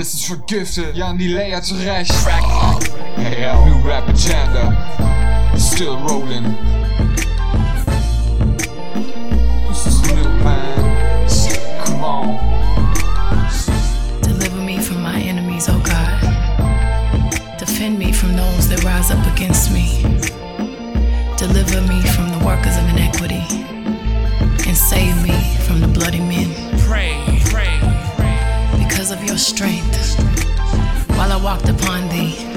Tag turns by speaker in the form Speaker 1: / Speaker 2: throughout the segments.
Speaker 1: Alles ist vergiftet, ja, die Layer zurecht. Hey, yo, new rap agenda. Still rolling. This is new, man. Come on.
Speaker 2: Deliver me from my enemies, O God. Defend me from those that rise up against me. Deliver me from the workers of iniquity. And save me from the bloody men. on thee.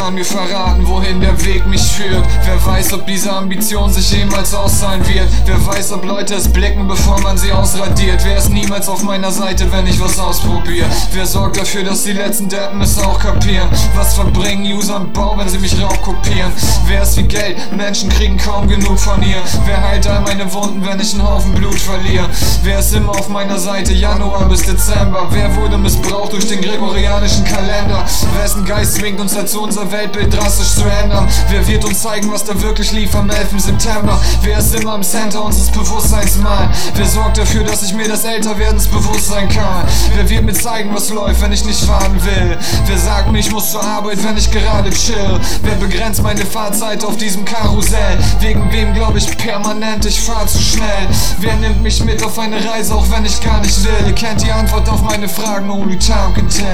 Speaker 1: Kann mir verraten, wohin der Weg mich führt? Wer weiß, ob diese Ambition sich jemals auszahlen wird? Wer weiß, ob Leute es blicken, bevor man sie ausradiert? Wer ist niemals auf meiner Seite, wenn ich was ausprobiere? Wer sorgt dafür, dass die letzten Deppen es auch kapieren? Was verbringen User im Bau, wenn sie mich raubkopieren? Wer ist wie Geld? Menschen kriegen kaum genug von ihr. Wer heilt all meine Wunden, wenn ich einen Haufen Blut verliere? Wer ist immer auf meiner Seite, Januar bis Dezember? Wer wurde missbraucht durch den gregorianischen Kalender? Wessen Geist zwingt uns dazu, unser Weltbild drastisch zu ändern? Wer wird uns zeigen, was da wirklich lief am 11. September? Wer ist immer im Center unseres Bewusstseins mal? Wer sorgt dafür, dass ich mir das Älterwerdens bewusst sein kann? Wer wird mir zeigen, was läuft, wenn ich nicht fahren will? Wer sagt mir, ich muss zur Arbeit, wenn ich gerade chill? Wer begrenzt meine Fahrzeit auf diesem Karussell? Wegen wem glaube ich permanent, ich fahr zu schnell? Wer nimmt mich mit auf eine Reise, auch wenn ich gar nicht will? Ihr kennt die Antwort auf meine Fragen, only time can tell.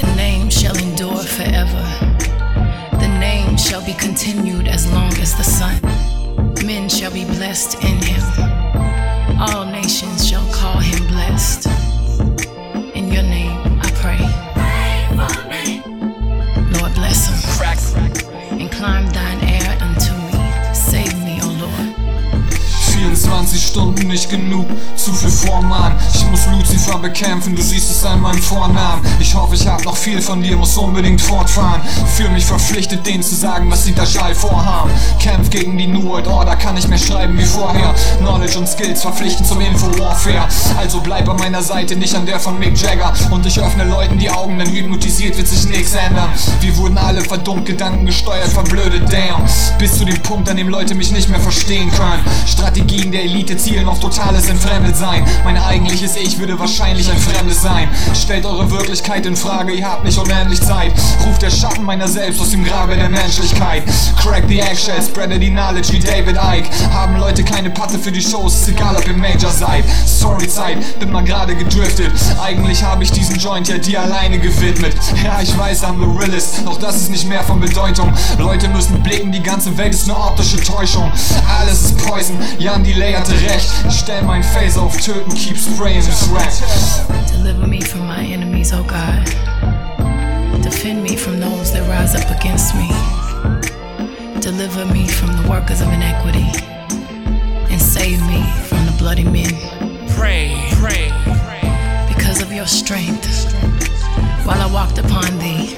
Speaker 2: The name shall endure forever. Continued as long as the sun. Men shall be blessed in him. All nations shall call him blessed.
Speaker 1: 24 Stunden nicht genug, zu viel Vormann. Ich muss Lucifer bekämpfen, du siehst es an meinem Vornamen. Ich hoffe, ich hab noch viel von dir, muss unbedingt fortfahren. Fühl mich verpflichtet, denen zu sagen, was sie da Schall vorhaben. Kämpf gegen die New World Order, kann nicht mehr schreiben wie vorher. Knowledge und Skills verpflichten zum Info-Warfare. Also bleib an meiner Seite, nicht an der von Mick Jagger. Und ich öffne Leuten die Augen, denn hypnotisiert wird sich nichts ändern. Wir wurden alle verdummt gedankengesteuert, verblödet, damn. Bis zu dem Punkt, an dem Leute mich nicht mehr verstehen können. Strategien der Elite zielen auf totales Entfremdetsein. Mein eigentliches Ich würde wahrscheinlich ein Fremdes sein. Stellt eure Wirklichkeit in Frage, ihr habt nicht unendlich Zeit. Ruft der Schatten meiner selbst aus dem Grabe der Menschlichkeit. Crack the eggshell, spreade die Knowledge wie David Icke. Haben Leute keine Patte für die Shows, ist egal ob ihr Major seid. Storyzeit, bin mal gerade gedriftet. Eigentlich habe ich diesen Joint ja dir alleine gewidmet. Ja, ich weiß, I'm the realist, doch das ist nicht mehr von Bedeutung. Leute müssen blicken, die ganze Welt ist nur optische Täuschung. Alles ist Poison, Jan Delay hatte recht. Ich stell mein Face auf Töten, keep spraying this rack.
Speaker 2: Deliver me from my enemies, O God. Defend me from those that rise up against me. Deliver me from the workers of iniquity. And save me from the bloody men.
Speaker 3: pray, pray, pray.
Speaker 2: Because of your strength, while I walked upon thee,